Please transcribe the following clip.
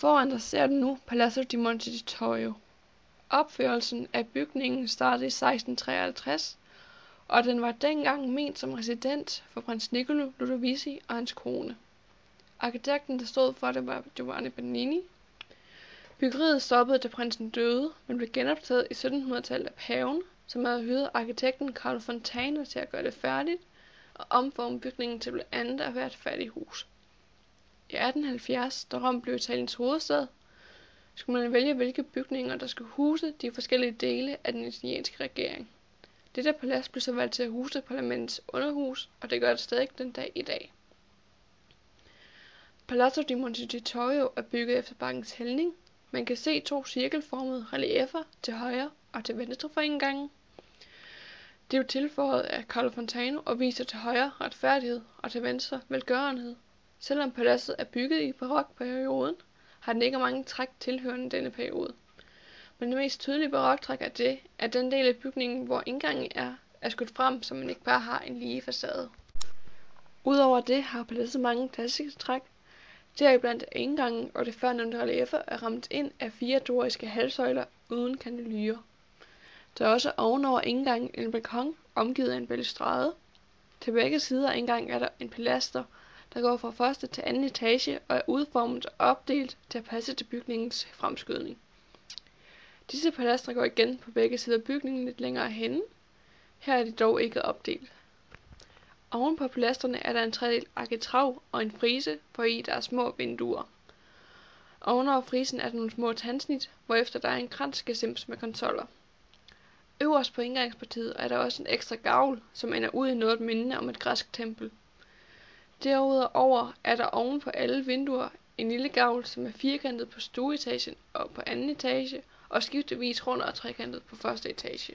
Foran dig ser du nu Palazzo di Montecitorio. Opførelsen af bygningen startede i 1653, og den var dengang ment som residens for prins Niccolo Ludovisi og hans kone. Arkitekten, der stod for det, var Giovanni Bernini. Byggeriet stoppede, da prinsen døde, men blev genoptaget i 1700-tallet af paven, som havde hyret arkitekten Carlo Fontana til at gøre det færdigt og omforme bygningen til blandt andet at være et fattighus. I 1870, da Rom blev Italiens hovedstad, skulle man vælge hvilke bygninger, der skulle huse de forskellige dele af den italienske regering. Dette palads blev så valgt til at huse parlamentets underhus, og det gør det stadig den dag i dag. Palazzo di Montecitorio er bygget efter bakkens hældning. Man kan se to cirkelformede reliefer til højre og til venstre for indgangen. Det er tilføjet af Carlo Fontano og viser til højre retfærdighed og til venstre velgørenhed. Selvom paladset er bygget i barokperioden, har den ikke mange træk tilhørende denne periode. Men det mest tydelige baroktræk er det, at den del af bygningen, hvor indgangen er, er skudt frem, så man ikke bare har en lige facade. Udover det har paladset mange klassiske træk, deriblandt indgangen og det førnævnte reliefer er ramt ind af fire doriske halvsøjler uden kanylyrer. Der er også ovenover indgangen en balkon omgivet af en balustrade. Til begge sider af indgangen er der en pilaster, der går fra første til anden etage og er udformet og opdelt til at passe til bygningens fremskydning. Disse palastre går igen på begge sider af bygningen lidt længere henne. Her er de dog ikke opdelt. Oven på palastrene er der en tredel arkitrav og en frise, hvor i der er små vinduer. Ovenover frisen er der nogle små tandsnit, hvorefter der er en kransgesims med konsoller. Øverst på indgangspartiet er der også en ekstra gavl, som ender ud i noget mindende om et græsk tempel. Derudover er der oven på alle vinduer en lille gavl, som er firkantet på stueetagen og på anden etage, og skiftevis rund og trekantet på første etage.